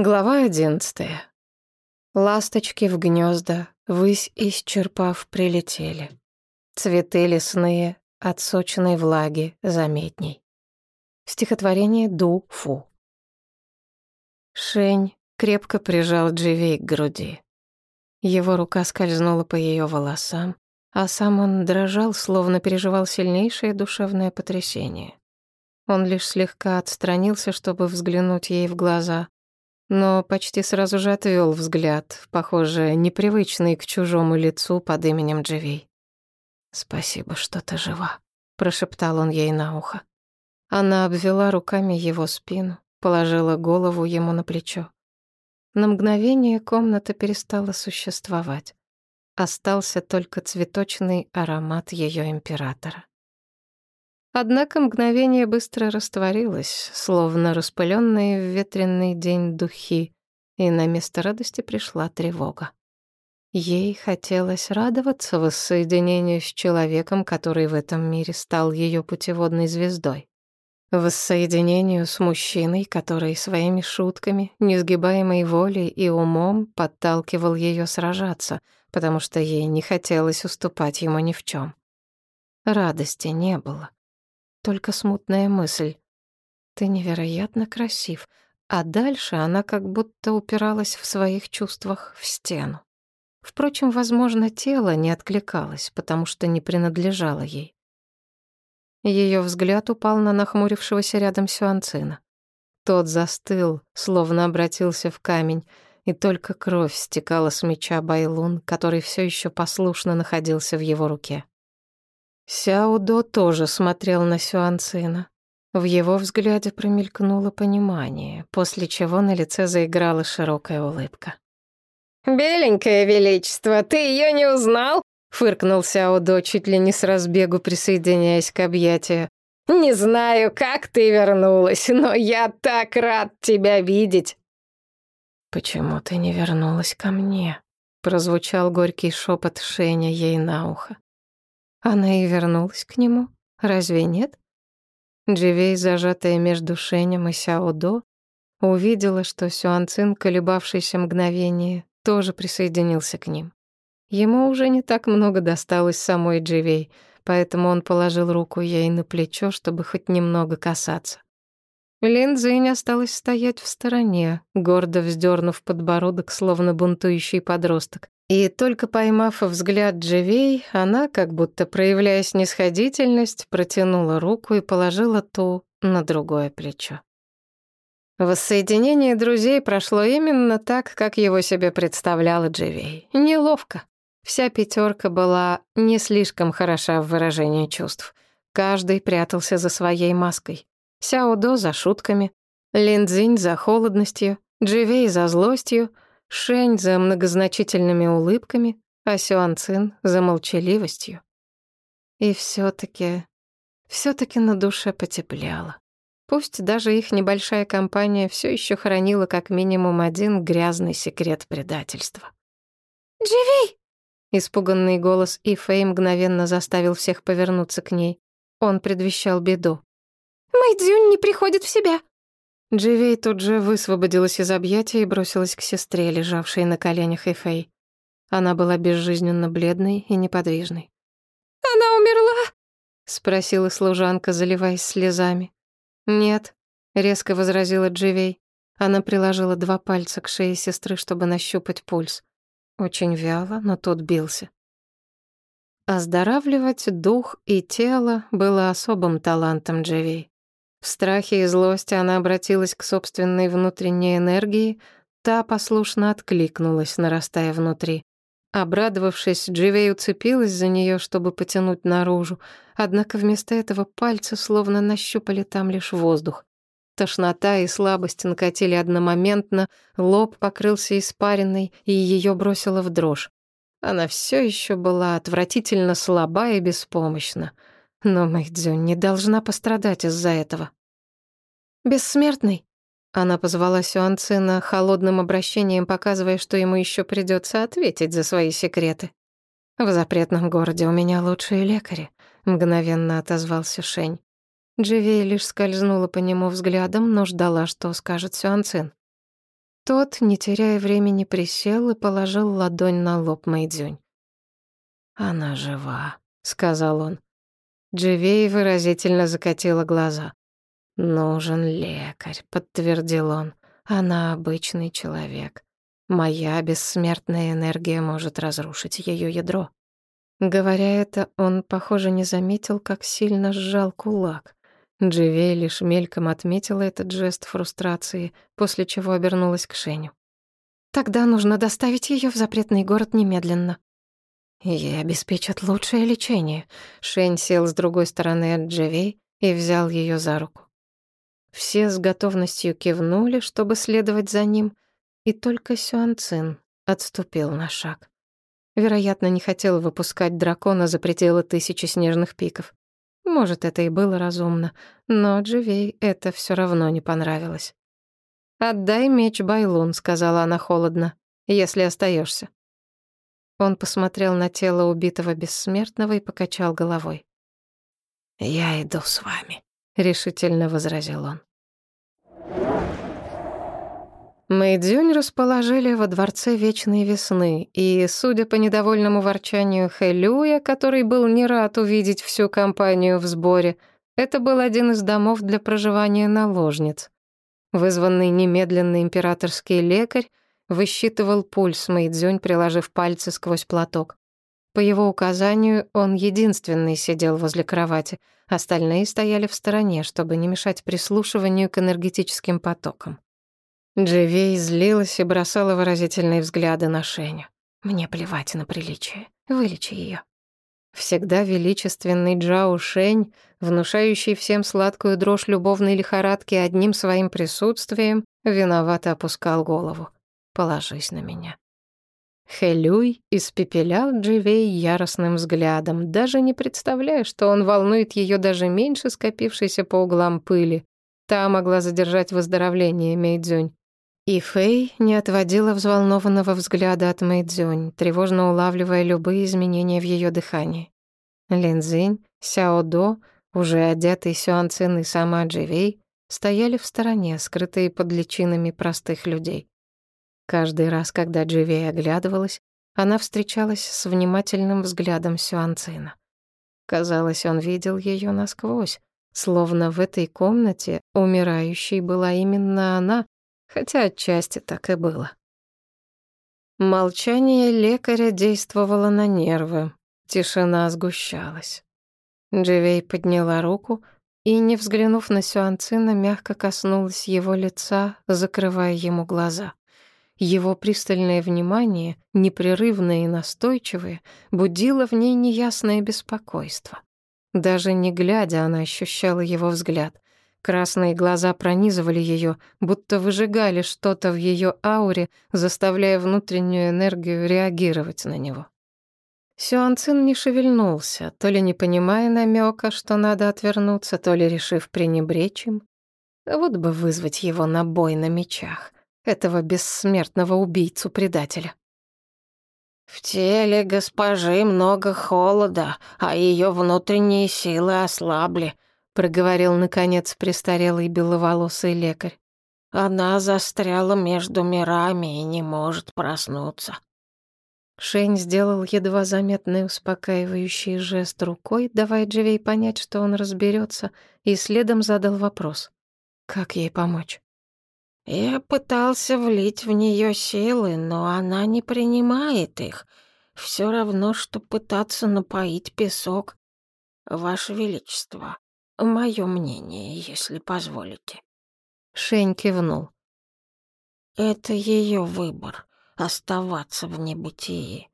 Глава одиннадцатая. Ласточки в гнезда, высь исчерпав, прилетели. Цветы лесные от сочной влаги заметней. Стихотворение Ду-Фу. Шень крепко прижал Дживей к груди. Его рука скользнула по ее волосам, а сам он дрожал, словно переживал сильнейшее душевное потрясение. Он лишь слегка отстранился, чтобы взглянуть ей в глаза, но почти сразу же отвел взгляд, похоже, непривычный к чужому лицу под именем Дживей. «Спасибо, что ты жива», — прошептал он ей на ухо. Она обвела руками его спину, положила голову ему на плечо. На мгновение комната перестала существовать. Остался только цветочный аромат ее императора. Однако мгновение быстро растворилось, словно распыленные в ветреный день духи, и на место радости пришла тревога. Ей хотелось радоваться воссоединению с человеком, который в этом мире стал ее путеводной звездой. Воссоединению с мужчиной, который своими шутками, несгибаемой волей и умом подталкивал ее сражаться, потому что ей не хотелось уступать ему ни в чем. Радости не было только смутная мысль. «Ты невероятно красив», а дальше она как будто упиралась в своих чувствах в стену. Впрочем, возможно, тело не откликалось, потому что не принадлежало ей. Ее взгляд упал на нахмурившегося рядом Сюанцина. Тот застыл, словно обратился в камень, и только кровь стекала с меча Байлун, который все еще послушно находился в его руке. Сяудо тоже смотрел на Сюанцина. В его взгляде промелькнуло понимание, после чего на лице заиграла широкая улыбка. «Беленькое величество, ты ее не узнал?» — фыркнул Сяудо, чуть ли не с разбегу присоединяясь к объятию. «Не знаю, как ты вернулась, но я так рад тебя видеть!» «Почему ты не вернулась ко мне?» — прозвучал горький шепот Шеня ей на ухо. Она и вернулась к нему, разве нет? Дживей, зажатая между Шенем и Сяодо, увидела, что Сюанцин, колебавшийся мгновение, тоже присоединился к ним. Ему уже не так много досталось самой Дживей, поэтому он положил руку ей на плечо, чтобы хоть немного касаться. Лин Цзинь осталась стоять в стороне, гордо вздернув подбородок, словно бунтующий подросток. И только поймав взгляд Дживей, она, как будто проявляя снисходительность, протянула руку и положила ту на другое плечо. Воссоединение друзей прошло именно так, как его себе представляла Дживей. Неловко. Вся пятерка была не слишком хороша в выражении чувств. Каждый прятался за своей маской. Сяодо за шутками, Линдзинь за холодностью, Дживей за злостью — Шень за многозначительными улыбками, а Сюанцин за молчаливостью. И все таки все таки на душе потепляло. Пусть даже их небольшая компания все еще хранила как минимум один грязный секрет предательства. «Дживи!» Испуганный голос Ифэй мгновенно заставил всех повернуться к ней. Он предвещал беду. «Мэйдзюнь не приходит в себя. Дживей тут же высвободилась из объятия и бросилась к сестре, лежавшей на коленях Эфей. Она была безжизненно бледной и неподвижной. «Она умерла?» — спросила служанка, заливаясь слезами. «Нет», — резко возразила Дживей. Она приложила два пальца к шее сестры, чтобы нащупать пульс. Очень вяло, но тот бился. Оздоравливать дух и тело было особым талантом Дживей. В страхе и злости она обратилась к собственной внутренней энергии, та послушно откликнулась, нарастая внутри. Обрадовавшись, Дживей уцепилась за нее, чтобы потянуть наружу, однако вместо этого пальцы словно нащупали там лишь воздух. Тошнота и слабость накатили одномоментно, лоб покрылся испариной, и ее бросило в дрожь. Она все еще была отвратительно слаба и беспомощна. Но Мэйдзю не должна пострадать из-за этого. «Бессмертный?» Она позвала Сюанцина холодным обращением, показывая, что ему еще придется ответить за свои секреты. «В запретном городе у меня лучшие лекари», — мгновенно отозвался Шень. Дживей лишь скользнула по нему взглядом, но ждала, что скажет Сюанцин. тот, не теряя времени, присел и положил ладонь на лоб Мэйдзюнь. «Она жива», — сказал он. Дживей выразительно закатила глаза. «Нужен лекарь», — подтвердил он. «Она обычный человек. Моя бессмертная энергия может разрушить ее ядро». Говоря это, он, похоже, не заметил, как сильно сжал кулак. Дживей лишь мельком отметила этот жест фрустрации, после чего обернулась к Шеню. «Тогда нужно доставить ее в запретный город немедленно». Ей обеспечат лучшее лечение. Шень сел с другой стороны от Дживей и взял ее за руку. Все с готовностью кивнули, чтобы следовать за ним, и только Сюан Цин отступил на шаг. Вероятно, не хотел выпускать дракона за пределы тысячи снежных пиков. Может, это и было разумно, но Дживей это все равно не понравилось. «Отдай меч Байлун», — сказала она холодно, — «если остаешься. Он посмотрел на тело убитого бессмертного и покачал головой. «Я иду с вами», — решительно возразил он. Мэйдзюнь расположили во дворце Вечной Весны, и, судя по недовольному ворчанию Хэлюя, который был не рад увидеть всю компанию в сборе, это был один из домов для проживания наложниц. Вызванный немедленный императорский лекарь высчитывал пульс Мэйдзюнь, приложив пальцы сквозь платок. По его указанию он единственный сидел возле кровати, остальные стояли в стороне, чтобы не мешать прислушиванию к энергетическим потокам. Дживей злилась и бросала выразительные взгляды на Шеню. «Мне плевать на приличие. Вылечи ее. Всегда величественный Джао Шень, внушающий всем сладкую дрожь любовной лихорадки одним своим присутствием, виновато опускал голову. «Положись на меня». Хэлюй испепелял Дживей яростным взглядом, даже не представляя, что он волнует ее даже меньше скопившейся по углам пыли. Та могла задержать выздоровление Мэйдзюнь. И Фэй не отводила взволнованного взгляда от Мэйдзюнь, тревожно улавливая любые изменения в ее дыхании. Линзинь, Сяодо, уже одетый Сюанцин и сама Дживей стояли в стороне, скрытые под личинами простых людей. Каждый раз, когда Дживей оглядывалась, она встречалась с внимательным взглядом Сюанцина. Казалось, он видел ее насквозь, словно в этой комнате умирающей была именно она, хотя отчасти так и было. Молчание лекаря действовало на нервы, тишина сгущалась. Дживей подняла руку и, не взглянув на Сюанцина, мягко коснулась его лица, закрывая ему глаза. Его пристальное внимание, непрерывное и настойчивое, будило в ней неясное беспокойство. Даже не глядя, она ощущала его взгляд. Красные глаза пронизывали ее, будто выжигали что-то в ее ауре, заставляя внутреннюю энергию реагировать на него. Сюанцин не шевельнулся, то ли не понимая намека, что надо отвернуться, то ли решив пренебречь им. Вот бы вызвать его на бой на мечах, этого бессмертного убийцу-предателя. В теле госпожи много холода, а ее внутренние силы ослабли, проговорил наконец престарелый беловолосый лекарь. Она застряла между мирами и не может проснуться. Шень сделал едва заметный успокаивающий жест рукой, давая Дживей понять, что он разберется, и следом задал вопрос. «Как ей помочь?» «Я пытался влить в нее силы, но она не принимает их. Все равно, что пытаться напоить песок. Ваше Величество, Мое мнение, если позволите. Шень кивнул. Это ее выбор — оставаться в небытии.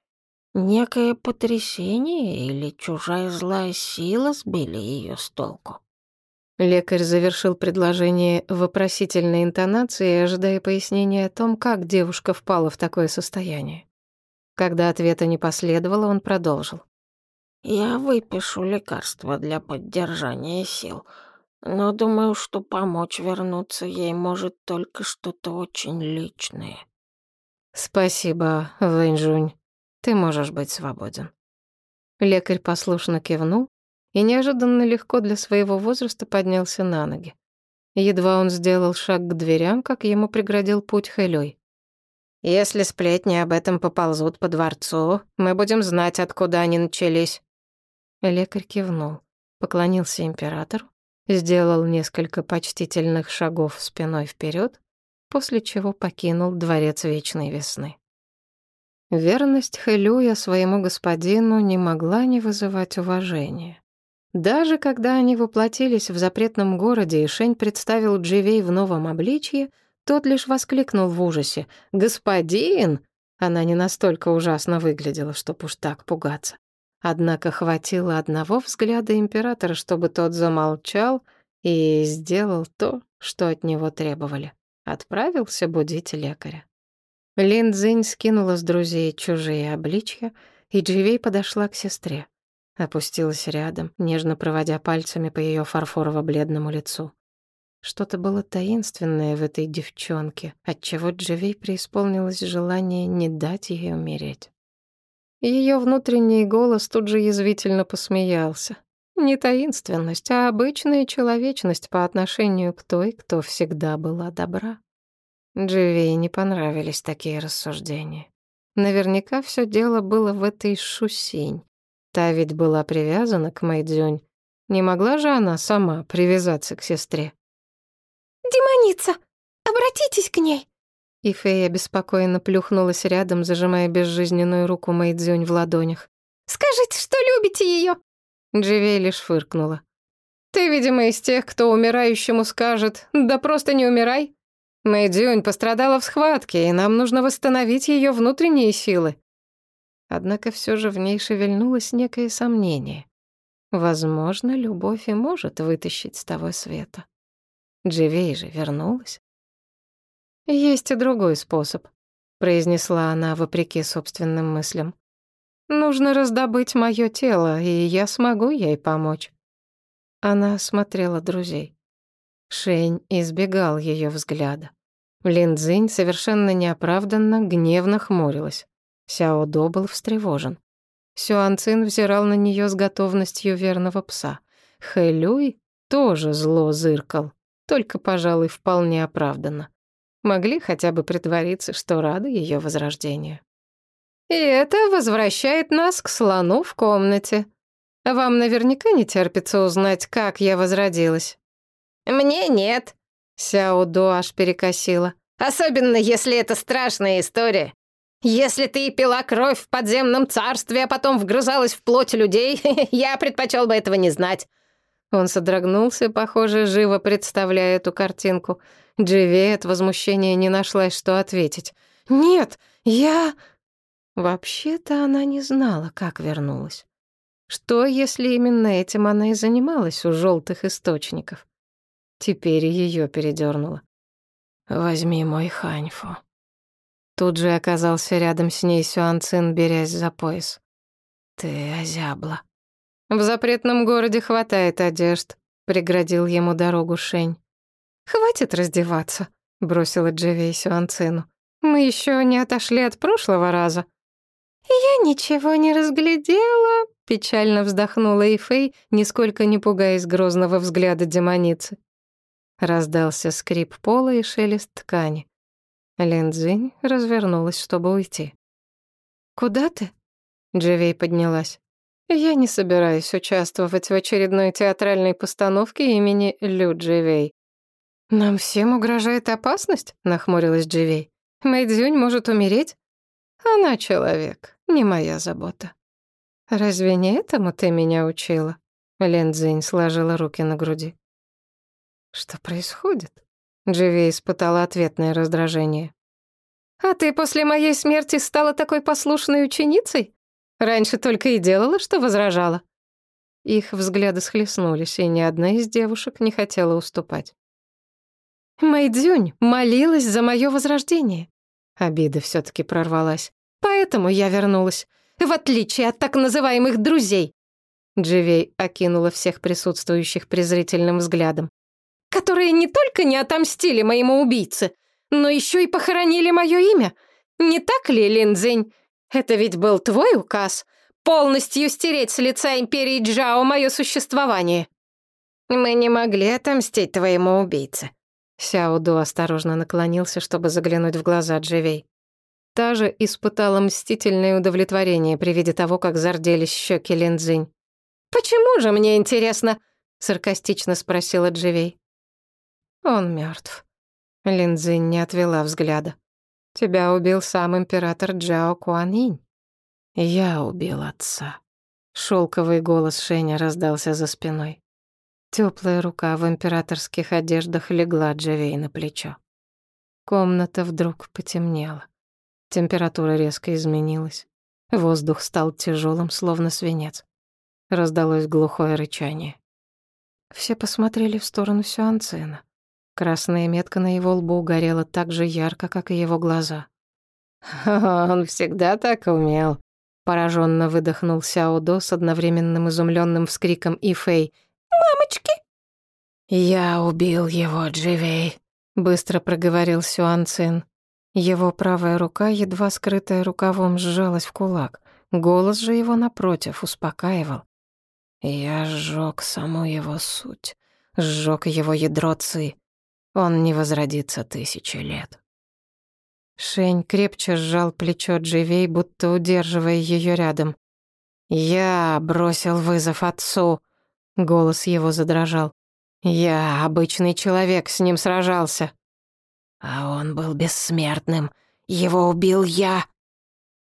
Некое потрясение или чужая злая сила сбили ее с толку. Лекарь завершил предложение вопросительной интонацией, ожидая пояснения о том, как девушка впала в такое состояние. Когда ответа не последовало, он продолжил. Я выпишу лекарства для поддержания сил, но думаю, что помочь вернуться ей может только что-то очень личное. Спасибо, Вэньжунь. Ты можешь быть свободен. Лекарь послушно кивнул и неожиданно легко для своего возраста поднялся на ноги. Едва он сделал шаг к дверям, как ему преградил путь Хэлёй. Если сплетни об этом поползут по дворцу, мы будем знать, откуда они начались». Лекарь кивнул, поклонился императору, сделал несколько почтительных шагов спиной вперед, после чего покинул дворец Вечной Весны. Верность Хэлюя своему господину не могла не вызывать уважения. Даже когда они воплотились в запретном городе, и Шень представил Дживей в новом обличье, тот лишь воскликнул в ужасе. «Господин!» Она не настолько ужасно выглядела, чтоб уж так пугаться. Однако хватило одного взгляда императора, чтобы тот замолчал и сделал то, что от него требовали. Отправился будить лекаря. Лин Цзинь скинула с друзей чужие обличья, и Дживей подошла к сестре. Опустилась рядом, нежно проводя пальцами по ее фарфорово-бледному лицу. Что-то было таинственное в этой девчонке, отчего Дживей преисполнилось желание не дать ей умереть. Ее внутренний голос тут же язвительно посмеялся. Не таинственность, а обычная человечность по отношению к той, кто всегда была добра. Дживей не понравились такие рассуждения. Наверняка все дело было в этой Шусинь. Та ведь была привязана к Мэйдзюнь. Не могла же она сама привязаться к сестре? «Демоница! Обратитесь к ней!» И Фея беспокойно плюхнулась рядом, зажимая безжизненную руку Мэйдзюнь в ладонях. «Скажите, что любите ее!» Дживей лишь фыркнула. «Ты, видимо, из тех, кто умирающему скажет, да просто не умирай. Мэйдзюнь пострадала в схватке, и нам нужно восстановить ее внутренние силы. Однако все же в ней шевельнулось некое сомнение. Возможно, любовь и может вытащить с того света. Дживей же вернулась. «Есть и другой способ», — произнесла она вопреки собственным мыслям. «Нужно раздобыть мое тело, и я смогу ей помочь». Она смотрела друзей. Шень избегал ее взгляда. Линдзинь совершенно неоправданно гневно хмурилась. Сяо До был встревожен. Сюан Цин взирал на нее с готовностью верного пса. Хэ Люй тоже зло зыркал, только, пожалуй, вполне оправданно. Могли хотя бы притвориться, что рады ее возрождению. И это возвращает нас к слону в комнате. Вам наверняка не терпится узнать, как я возродилась. Мне нет. Сяо До аж перекосила. Особенно, если это страшная история. Если ты пила кровь в подземном царстве, а потом вгрызалась в плоть людей, я предпочел бы этого не знать». Он содрогнулся, похоже, живо представляя эту картинку. Дживи от возмущения не нашлась, что ответить. «Нет, я...» Вообще-то она не знала, как вернулась. Что, если именно этим она и занималась у желтых источников? Теперь ее передернуло. «Возьми мой ханьфу», Тут же оказался рядом с ней Сюан Цин, берясь за пояс. «Ты озябла». «В запретном городе хватает одежд», — преградил ему дорогу Шень. «Хватит раздеваться», — бросила Дживей Сюан Цину. «Мы еще не отошли от прошлого раза». «Я ничего не разглядела», — печально вздохнула Ифей, нисколько не пугаясь грозного взгляда демоницы. Раздался скрип пола и шелест ткани. Линдзинь развернулась, чтобы уйти. «Куда ты?» Дживей поднялась. «Я не собираюсь участвовать в очередной театральной постановке имени Лю Дживей». «Нам всем угрожает опасность?» — нахмурилась Дживей. «Мэйдзюнь может умереть?» «Она человек, не моя забота». «Разве не этому ты меня учила?» Линдзинь сложила руки на груди. «Что происходит?» Дживи испытала ответное раздражение. «А ты после моей смерти стала такой послушной ученицей? Раньше только и делала, что возражала». Их взгляды схлестнулись, и ни одна из девушек не хотела уступать. «Мэйдзюнь молилась за мое возрождение». Обида все таки прорвалась. «Поэтому я вернулась, в отличие от так называемых друзей». Дживей окинула всех присутствующих презрительным взглядом которые не только не отомстили моему убийце, но еще и похоронили мое имя. Не так ли, Линдзинь? Это ведь был твой указ — полностью стереть с лица империи Джао мое существование. Мы не могли отомстить твоему убийце. Сяо Ду осторожно наклонился, чтобы заглянуть в глаза Дживей. Та же испытала мстительное удовлетворение при виде того, как зарделись щеки Линдзинь. «Почему же, мне интересно?» — саркастично спросила Дживей. «Он мертв. Линдзинь не отвела взгляда. «Тебя убил сам император Джао Куанинь. Я убил отца». Шелковый голос Шеня раздался за спиной. Теплая рука в императорских одеждах легла Джавей на плечо. Комната вдруг потемнела. Температура резко изменилась. Воздух стал тяжелым, словно свинец. Раздалось глухое рычание. Все посмотрели в сторону Сюанцина. Красная метка на его лбу горела так же ярко, как и его глаза. «Он всегда так умел», — пораженно выдохнул Сяодо с одновременным изумленным вскриком и Фэй. «Мамочки!» «Я убил его, Дживей», — быстро проговорил Сюан Цин. Его правая рука, едва скрытая рукавом, сжалась в кулак. Голос же его, напротив, успокаивал. Я сжег саму его суть, сжег его ядро ци. Он не возродится тысячи лет. Шень крепче сжал плечо Дживей, будто удерживая ее рядом. «Я бросил вызов отцу», — голос его задрожал. «Я обычный человек, с ним сражался». «А он был бессмертным. Его убил я».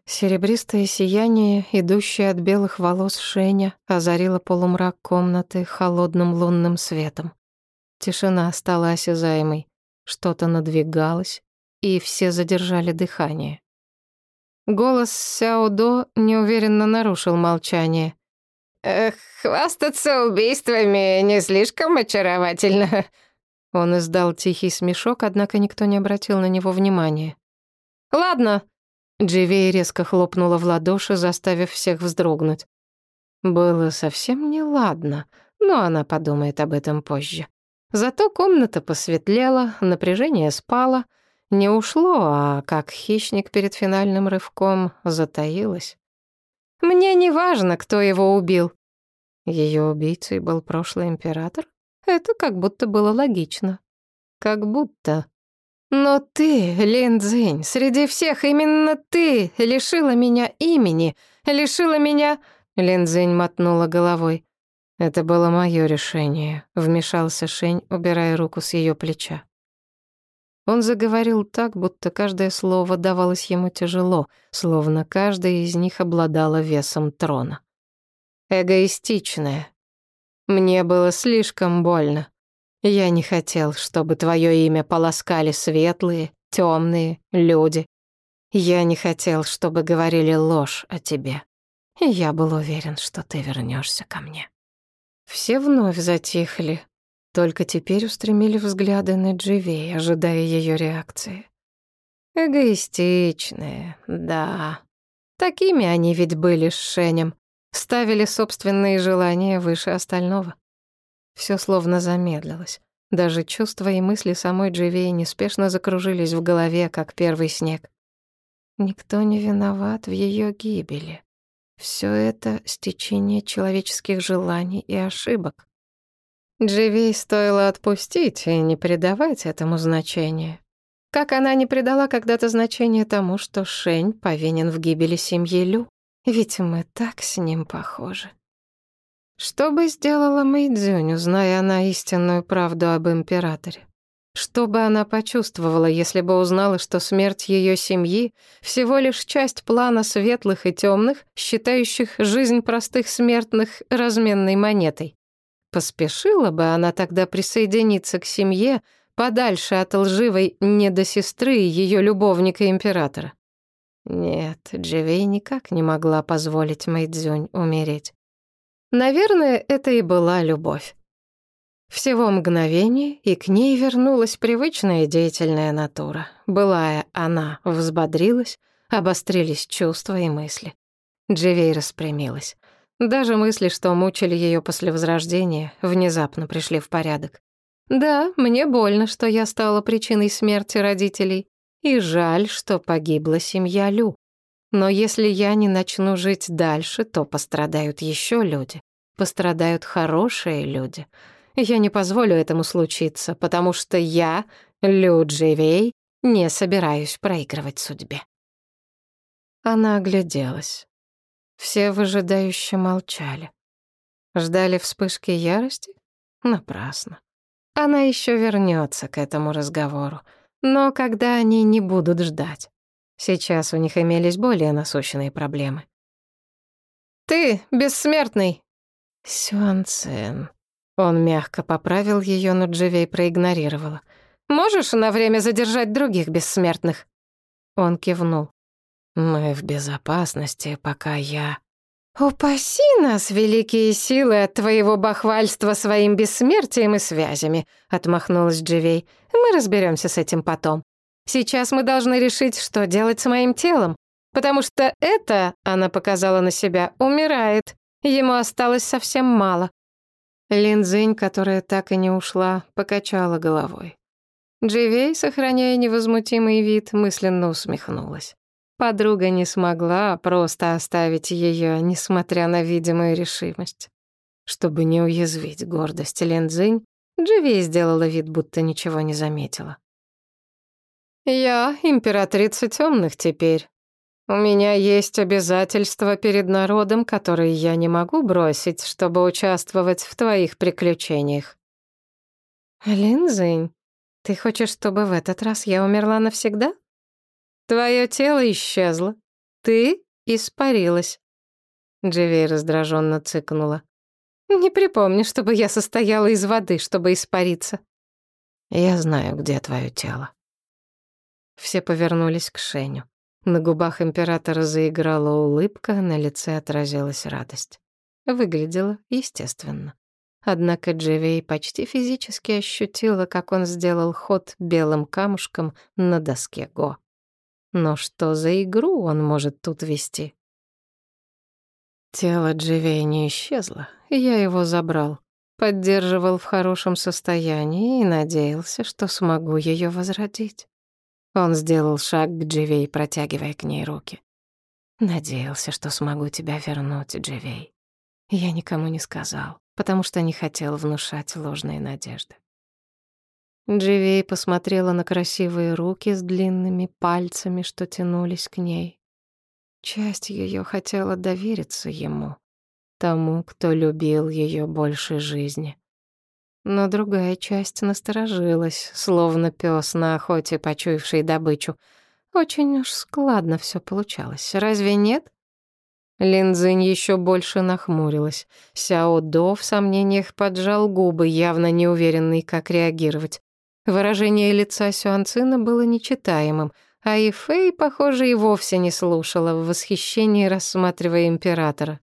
Серебристое сияние, идущее от белых волос Шеня, озарило полумрак комнаты холодным лунным светом. Тишина стала осязаемой. Что-то надвигалось, и все задержали дыхание. Голос Сяодо неуверенно нарушил молчание. «Эх, хвастаться убийствами не слишком очаровательно». Он издал тихий смешок, однако никто не обратил на него внимания. «Ладно». Дживей резко хлопнула в ладоши, заставив всех вздрогнуть. Было совсем неладно, но она подумает об этом позже. Зато комната посветлела, напряжение спало, не ушло, а как хищник перед финальным рывком затаилась. «Мне не важно, кто его убил». Ее убийцей был прошлый император? Это как будто было логично. Как будто. Но ты, Лин Цзинь, среди всех именно ты лишила меня имени, лишила меня... Лин Цзинь мотнула головой. Это было мое решение, вмешался Шень, убирая руку с ее плеча. Он заговорил так, будто каждое слово давалось ему тяжело, словно каждая из них обладала весом трона. Эгоистичное. Мне было слишком больно. Я не хотел, чтобы твое имя полоскали светлые, темные люди. Я не хотел, чтобы говорили ложь о тебе. И я был уверен, что ты вернешься ко мне. Все вновь затихли, только теперь устремили взгляды на Дживей, ожидая ее реакции. Эгоистичные, да. Такими они ведь были с Шенем. Ставили собственные желания выше остального. Все словно замедлилось. Даже чувства и мысли самой Дживей неспешно закружились в голове, как первый снег. Никто не виноват в ее гибели. Все это стечение человеческих желаний и ошибок. Дживей стоило отпустить и не придавать этому значения. Как она не придала когда-то значения тому, что Шень повинен в гибели семьи Лю, ведь мы так с ним похожи. Что бы сделала Мэйдзюнь, узная она истинную правду об императоре? Что бы она почувствовала, если бы узнала, что смерть ее семьи всего лишь часть плана светлых и темных, считающих жизнь простых смертных разменной монетой? Поспешила бы она тогда присоединиться к семье подальше от лживой недосестры ее любовника-императора? Нет, Дживей никак не могла позволить Мэйдзюнь умереть. Наверное, это и была любовь. Всего мгновение, и к ней вернулась привычная деятельная натура. Былая она взбодрилась, обострились чувства и мысли. Дживей распрямилась. Даже мысли, что мучили ее после возрождения, внезапно пришли в порядок. Да, мне больно, что я стала причиной смерти родителей, и жаль, что погибла семья Лю. Но если я не начну жить дальше, то пострадают еще люди. Пострадают хорошие люди — я не позволю этому случиться, потому что я, Лю Дживей, не собираюсь проигрывать судьбе. Она огляделась. Все выжидающе молчали. Ждали вспышки ярости? Напрасно. Она еще вернется к этому разговору. Но когда они не будут ждать? Сейчас у них имелись более насущные проблемы. «Ты бессмертный!» Сюанцен. Он мягко поправил ее, но Дживей проигнорировала. «Можешь на время задержать других бессмертных?» Он кивнул. «Мы в безопасности, пока я...» «Упаси нас, великие силы, от твоего бахвальства своим бессмертием и связями», — отмахнулась Дживей. «Мы разберемся с этим потом. Сейчас мы должны решить, что делать с моим телом, потому что это, — она показала на себя, — умирает. Ему осталось совсем мало». Линдзинь, которая так и не ушла, покачала головой. Дживей, сохраняя невозмутимый вид, мысленно усмехнулась. Подруга не смогла просто оставить ее, несмотря на видимую решимость. Чтобы не уязвить гордость Линдзинь, Дживи сделала вид, будто ничего не заметила. «Я императрица темных теперь. У меня есть обязательства перед народом, которые я не могу бросить, чтобы участвовать в твоих приключениях». «Линзинь, ты хочешь, чтобы в этот раз я умерла навсегда?» Твое тело исчезло. Ты испарилась. Дживей раздраженно цыкнула. Не припомню, чтобы я состояла из воды, чтобы испариться. Я знаю, где твое тело. Все повернулись к Шеню. На губах императора заиграла улыбка, на лице отразилась радость. Выглядело естественно. Однако Дживей почти физически ощутила, как он сделал ход белым камушком на доске Го. Но что за игру он может тут вести? Тело Дживей не исчезло, я его забрал. Поддерживал в хорошем состоянии и надеялся, что смогу ее возродить. Он сделал шаг к Дживей, протягивая к ней руки. Надеялся, что смогу тебя вернуть, Дживей. Я никому не сказал, потому что не хотел внушать ложные надежды. Дживей посмотрела на красивые руки с длинными пальцами, что тянулись к ней. Часть ее хотела довериться ему, тому, кто любил ее больше жизни. Но другая часть насторожилась, словно пес на охоте, почуявший добычу. Очень уж складно все получалось, разве нет? Линзинь еще больше нахмурилась. Сяо До в сомнениях поджал губы, явно неуверенный, как реагировать. Выражение лица Сюанцина было нечитаемым, а Ифэй, похоже, и вовсе не слушала, в восхищении рассматривая императора.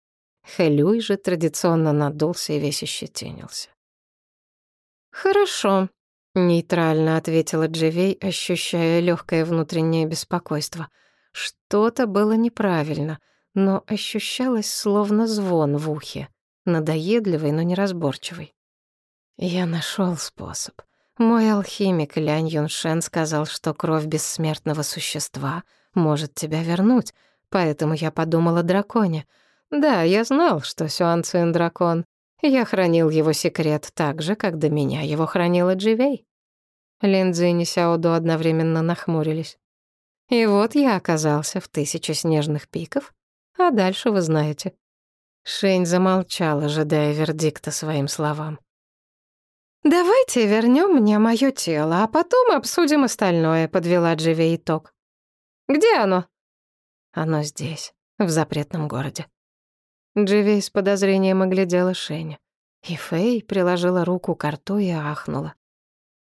Хэлюй же традиционно надулся и весь ощетинился. «Хорошо», — нейтрально ответила Дживей, ощущая легкое внутреннее беспокойство. Что-то было неправильно, но ощущалось словно звон в ухе, надоедливый, но неразборчивый. Я нашел способ. Мой алхимик Лянь Юншен сказал, что кровь бессмертного существа может тебя вернуть, поэтому я подумала о драконе. Да, я знал, что Сюан Цин дракон. Я хранил его секрет так же, как до меня его хранила Дживей. Линдзи и Сяодо одновременно нахмурились. И вот я оказался в тысяче снежных пиков, а дальше вы знаете. Шень замолчал, ожидая вердикта своим словам. «Давайте вернем мне мое тело, а потом обсудим остальное», — подвела Дживи итог. «Где оно?» «Оно здесь, в запретном городе». Дживи с подозрением оглядела Шеня. И Фэй приложила руку к рту и ахнула.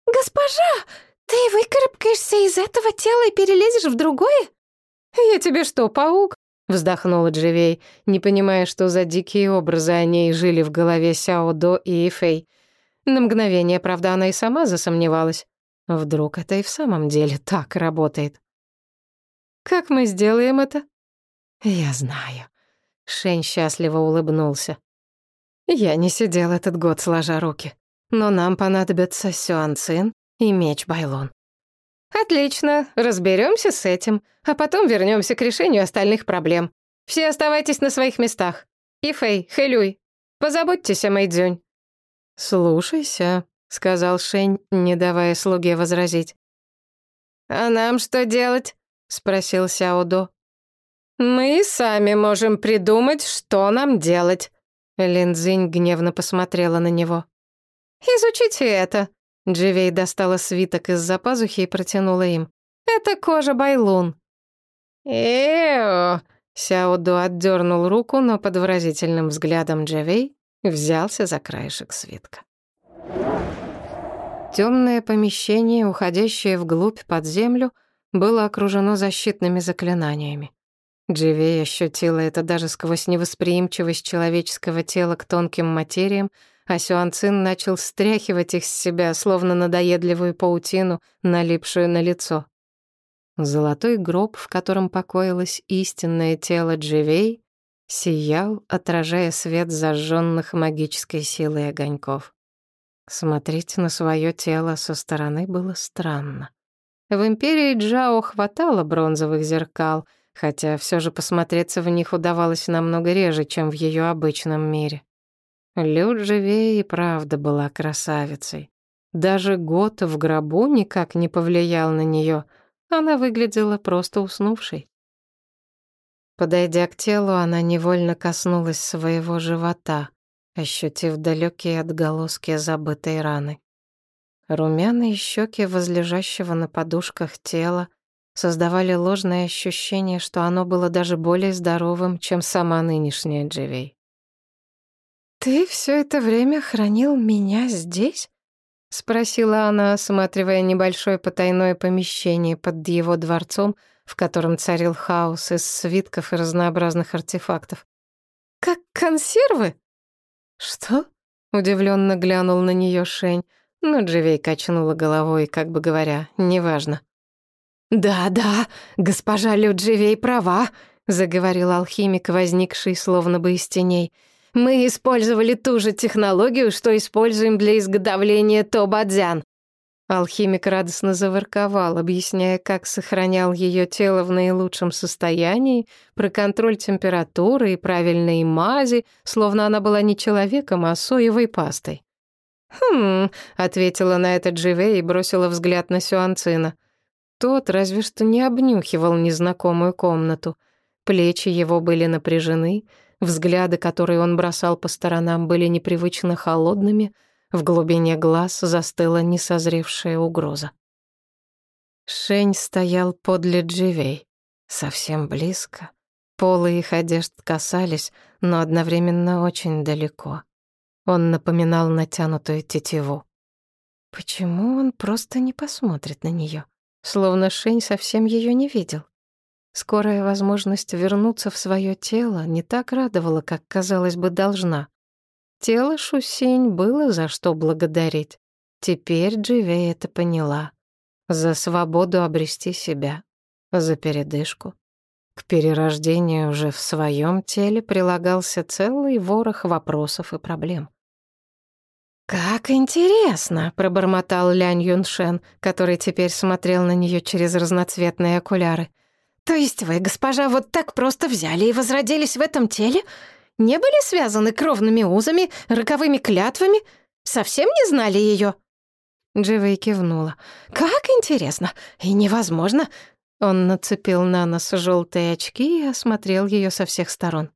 «Госпожа, ты выкарабкаешься из этого тела и перелезешь в другое?» «Я тебе что, паук?» — вздохнула Дживей, не понимая, что за дикие образы о ней жили в голове Сяо До и Фэй. На мгновение, правда, она и сама засомневалась. Вдруг это и в самом деле так работает. «Как мы сделаем это?» «Я знаю». Шень счастливо улыбнулся. «Я не сидел этот год сложа руки, но нам понадобятся Сюанцин и меч Байлон». «Отлично, разберемся с этим, а потом вернемся к решению остальных проблем. Все оставайтесь на своих местах. И Фэй, Хэлюй, позаботьтесь о Мэйдзюнь». «Слушайся», — сказал Шень, не давая слуге возразить. «А нам что делать?» — спросил Сяо До. Мы сами можем придумать, что нам делать. Линдзинь гневно посмотрела на него. «Изучите это». Дживей достала свиток из-за пазухи и протянула им. «Это кожа Байлун». «Эо!» Сяоду отдернул руку, но под выразительным взглядом Дживей взялся за краешек свитка. Темное помещение, уходящее вглубь под землю, было окружено защитными заклинаниями. Дживей ощутила это даже сквозь невосприимчивость человеческого тела к тонким материям, а Сюанцин начал стряхивать их с себя, словно надоедливую паутину, налипшую на лицо. Золотой гроб, в котором покоилось истинное тело Дживей, сиял, отражая свет зажженных магической силой огоньков. Смотреть на свое тело со стороны было странно. В империи Джао хватало бронзовых зеркал — хотя все же посмотреться в них удавалось намного реже, чем в ее обычном мире. Люд живее и правда была красавицей. Даже год в гробу никак не повлиял на нее, она выглядела просто уснувшей. Подойдя к телу, она невольно коснулась своего живота, ощутив далекие отголоски забытой раны. Румяные щеки возлежащего на подушках тела создавали ложное ощущение, что оно было даже более здоровым, чем сама нынешняя Дживей. «Ты все это время хранил меня здесь?» — спросила она, осматривая небольшое потайное помещение под его дворцом, в котором царил хаос из свитков и разнообразных артефактов. «Как консервы?» «Что?» — удивленно глянул на нее Шень, но Дживей качнула головой, как бы говоря, «неважно». «Да-да, госпожа Людживей права», — заговорил алхимик, возникший словно бы из теней. «Мы использовали ту же технологию, что используем для изготовления тобадзян». Алхимик радостно заворковал, объясняя, как сохранял ее тело в наилучшем состоянии, про контроль температуры и правильной мази, словно она была не человеком, а соевой пастой. «Хм», — ответила на это Дживей и бросила взгляд на Сюанцина. Тот разве что не обнюхивал незнакомую комнату. Плечи его были напряжены, взгляды, которые он бросал по сторонам, были непривычно холодными, в глубине глаз застыла несозревшая угроза. Шень стоял подле Дживей, совсем близко. Полы их одежд касались, но одновременно очень далеко. Он напоминал натянутую тетиву. Почему он просто не посмотрит на нее? Словно Шень совсем ее не видел. Скорая возможность вернуться в свое тело не так радовала, как, казалось бы, должна. Тело Шусень было за что благодарить. Теперь Дживей это поняла. За свободу обрести себя, за передышку. К перерождению уже в своем теле прилагался целый ворох вопросов и проблем. «Как интересно!» — пробормотал Лянь Юншен, который теперь смотрел на нее через разноцветные окуляры. «То есть вы, госпожа, вот так просто взяли и возродились в этом теле? Не были связаны кровными узами, роковыми клятвами? Совсем не знали ее?» Дживей кивнула. «Как интересно! И невозможно!» Он нацепил на нос желтые очки и осмотрел ее со всех сторон.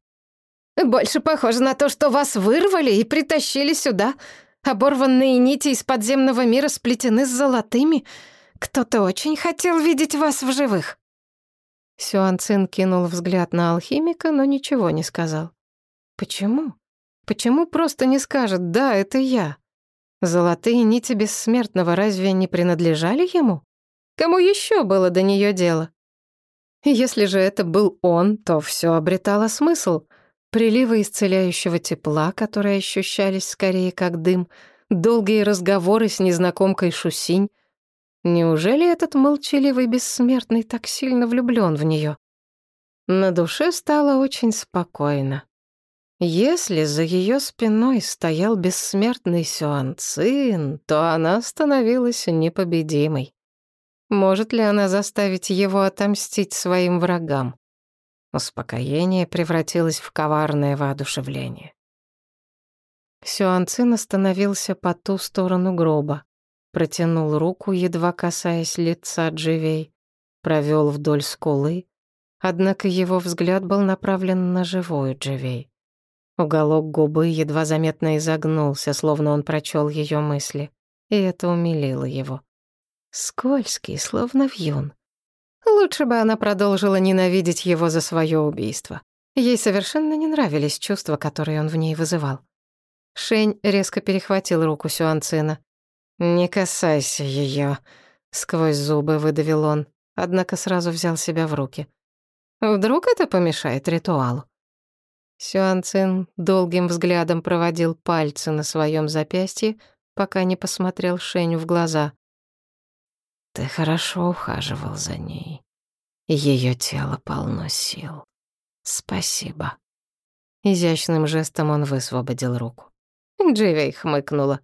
«Больше похоже на то, что вас вырвали и притащили сюда. Оборванные нити из подземного мира сплетены с золотыми. Кто-то очень хотел видеть вас в живых». Сюан Цин кинул взгляд на алхимика, но ничего не сказал. «Почему? Почему просто не скажет «да, это я»?» Золотые нити бессмертного разве не принадлежали ему? Кому еще было до нее дело? Если же это был он, то все обретало смысл — Приливы исцеляющего тепла, которые ощущались скорее как дым, долгие разговоры с незнакомкой Шусинь. Неужели этот молчаливый бессмертный так сильно влюблен в нее? На душе стало очень спокойно. Если за ее спиной стоял бессмертный Сюан Цин, то она становилась непобедимой. Может ли она заставить его отомстить своим врагам? Успокоение превратилось в коварное воодушевление. Сюанцин остановился по ту сторону гроба, протянул руку, едва касаясь лица Дживей, провел вдоль скулы, Однако его взгляд был направлен на живую Дживей. Уголок губы едва заметно изогнулся, словно он прочел ее мысли, и это умилило его. Скользкий, словно вьюн. Лучше бы она продолжила ненавидеть его за свое убийство. Ей совершенно не нравились чувства, которые он в ней вызывал. Шень резко перехватил руку Сюанцина. «Не касайся ее, сквозь зубы выдавил он, однако сразу взял себя в руки. «Вдруг это помешает ритуалу?» Сюанцин долгим взглядом проводил пальцы на своем запястье, пока не посмотрел Шеню в глаза. «Ты хорошо ухаживал за ней. Ее тело полно сил. Спасибо». Изящным жестом он высвободил руку. Дживей хмыкнула.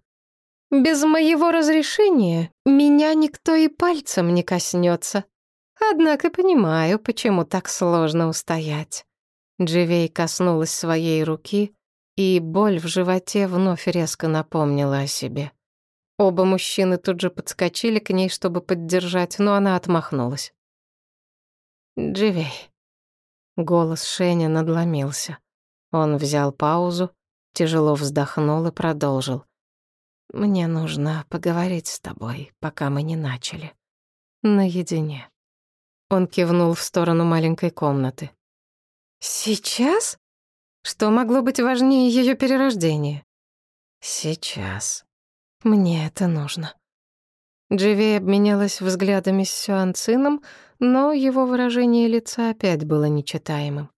«Без моего разрешения меня никто и пальцем не коснется. Однако понимаю, почему так сложно устоять. Дживей коснулась своей руки, и боль в животе вновь резко напомнила о себе. Оба мужчины тут же подскочили к ней, чтобы поддержать, но она отмахнулась. «Дживей». Голос Шеня надломился. Он взял паузу, тяжело вздохнул и продолжил. «Мне нужно поговорить с тобой, пока мы не начали. Наедине». Он кивнул в сторону маленькой комнаты. Сейчас? Что могло быть важнее ее перерождения? Сейчас. Мне это нужно. Дживей обменялась взглядами с Сюанцином, но его выражение лица опять было нечитаемым.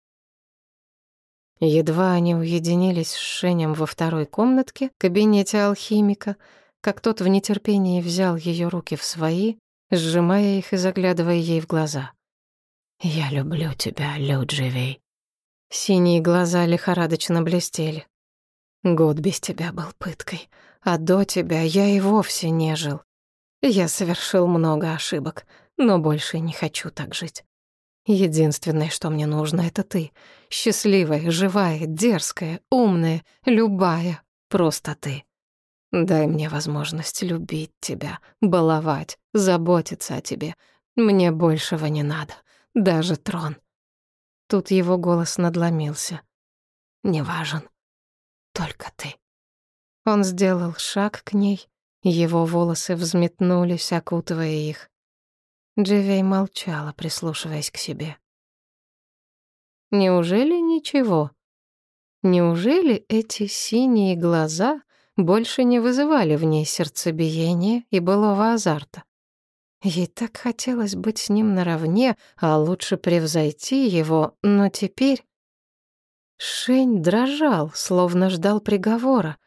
Едва они уединились с Шенем во второй комнатке, кабинете алхимика, как тот в нетерпении взял ее руки в свои, сжимая их и заглядывая ей в глаза. «Я люблю тебя, Людживей», Синие глаза лихорадочно блестели. Год без тебя был пыткой, а до тебя я и вовсе не жил. Я совершил много ошибок, но больше не хочу так жить. Единственное, что мне нужно, это ты. Счастливая, живая, дерзкая, умная, любая. Просто ты. Дай мне возможность любить тебя, баловать, заботиться о тебе. Мне большего не надо. Даже трон. Тут его голос надломился. «Не важен. Только ты». Он сделал шаг к ней, его волосы взметнулись, окутывая их. Дживей молчала, прислушиваясь к себе. Неужели ничего? Неужели эти синие глаза больше не вызывали в ней сердцебиения и былого азарта? Ей так хотелось быть с ним наравне, а лучше превзойти его, но теперь... Шень дрожал, словно ждал приговора.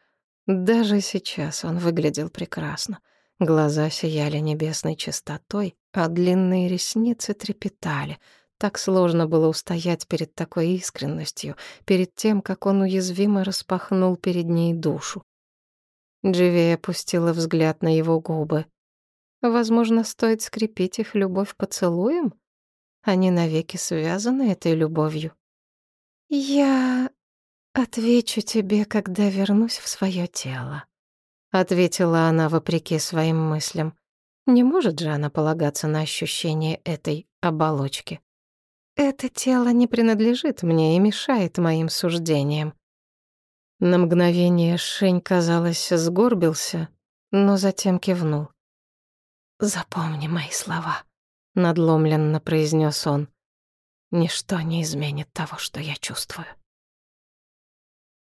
Даже сейчас он выглядел прекрасно. Глаза сияли небесной чистотой, а длинные ресницы трепетали. Так сложно было устоять перед такой искренностью, перед тем, как он уязвимо распахнул перед ней душу. Дживей опустила взгляд на его губы. Возможно, стоит скрепить их любовь поцелуем? Они навеки связаны этой любовью. «Я отвечу тебе, когда вернусь в свое тело», — ответила она вопреки своим мыслям. Не может же она полагаться на ощущение этой оболочки. Это тело не принадлежит мне и мешает моим суждениям. На мгновение Шень, казалось, сгорбился, но затем кивнул. «Запомни мои слова», — надломленно произнес он. «Ничто не изменит того, что я чувствую».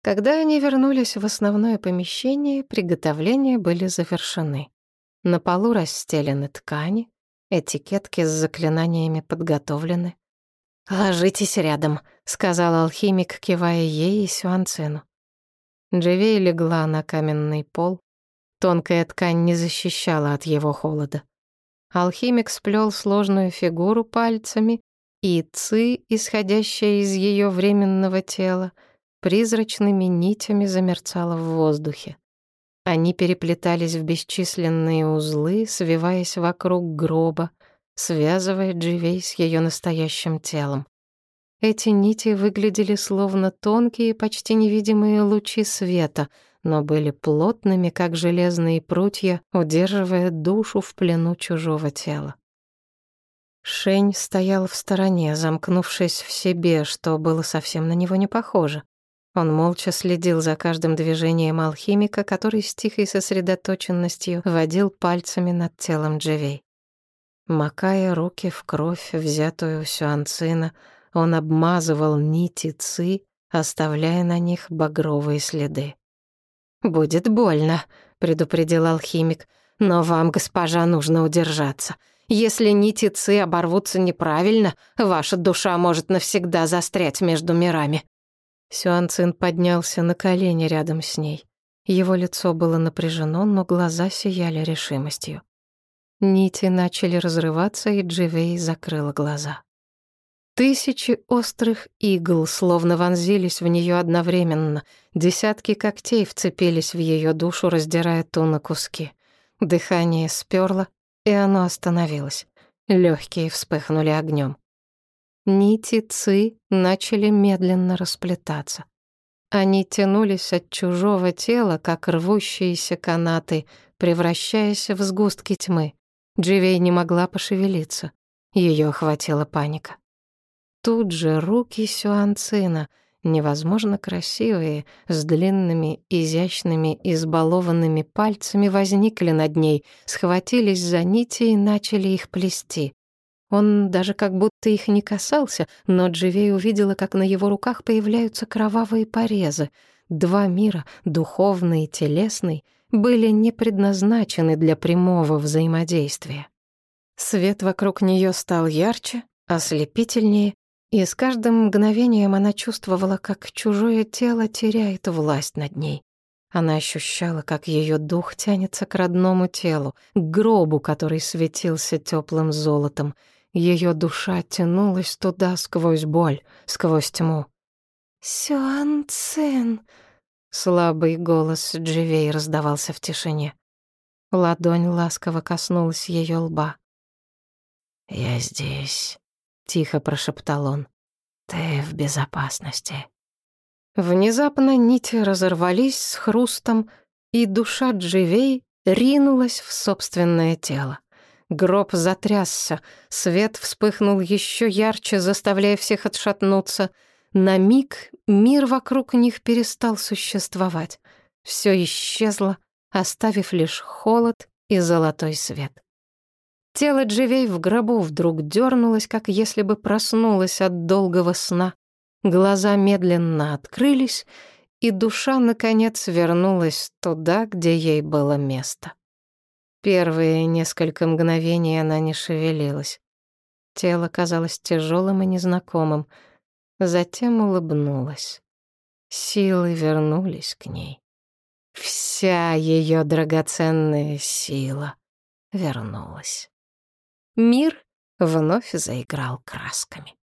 Когда они вернулись в основное помещение, приготовления были завершены. На полу расстелены ткани, этикетки с заклинаниями подготовлены. «Ложитесь рядом», — сказал алхимик, кивая ей и Сюанцину. Дживей легла на каменный пол, Тонкая ткань не защищала от его холода. Алхимик сплел сложную фигуру пальцами, и ци, исходящая из ее временного тела, призрачными нитями замерцала в воздухе. Они переплетались в бесчисленные узлы, свиваясь вокруг гроба, связывая Дживей с ее настоящим телом. Эти нити выглядели словно тонкие, почти невидимые лучи света — но были плотными, как железные прутья, удерживая душу в плену чужого тела. Шень стоял в стороне, замкнувшись в себе, что было совсем на него не похоже. Он молча следил за каждым движением алхимика, который с тихой сосредоточенностью водил пальцами над телом Дживей. Макая руки в кровь, взятую у Сюанцина, он обмазывал нити ци, оставляя на них багровые следы. «Будет больно», — предупредил алхимик, «но вам, госпожа, нужно удержаться. Если нити ци оборвутся неправильно, ваша душа может навсегда застрять между мирами». Сюан Цин поднялся на колени рядом с ней. Его лицо было напряжено, но глаза сияли решимостью. Нити начали разрываться, и Дживей закрыла глаза. Тысячи острых игл словно вонзились в нее одновременно. Десятки когтей вцепились в ее душу, раздирая ту на куски. Дыхание сперло, и оно остановилось. Легкие вспыхнули огнем. Нити ци начали медленно расплетаться. Они тянулись от чужого тела, как рвущиеся канаты, превращаясь в сгустки тьмы. Дживей не могла пошевелиться. Ее охватила паника. Тут же руки Сюанцина — невозможно красивые, с длинными, изящными, избалованными пальцами возникли над ней, схватились за нити и начали их плести. Он даже как будто их не касался, но Дживей увидела, как на его руках появляются кровавые порезы. Два мира, духовный и телесный, были не предназначены для прямого взаимодействия. Свет вокруг нее стал ярче, ослепительнее, и с каждым мгновением она чувствовала, как чужое тело теряет власть над ней. Она ощущала, как ее дух тянется к родному телу, к гробу, который светился теплым золотом. Ее душа тянулась туда сквозь боль, сквозь тьму. «Сюан Цин», — слабый голос Дживей раздавался в тишине. Ладонь ласково коснулась ее лба. «Я здесь», тихо прошептал он. Ты в безопасности. Внезапно нити разорвались с хрустом, и душа Дживей ринулась в собственное тело. Гроб затрясся, свет вспыхнул еще ярче, заставляя всех отшатнуться. На миг мир вокруг них перестал существовать. Все исчезло, оставив лишь холод и золотой свет. Тело Дживей в гробу вдруг дернулось, как если бы проснулось от долгого сна. Глаза медленно открылись, и душа, наконец, вернулась туда, где ей было место. Первые несколько мгновений она не шевелилась. Тело казалось тяжелым и незнакомым. Затем улыбнулась. Силы вернулись к ней. Вся ее драгоценная сила вернулась. Мир вновь заиграл красками.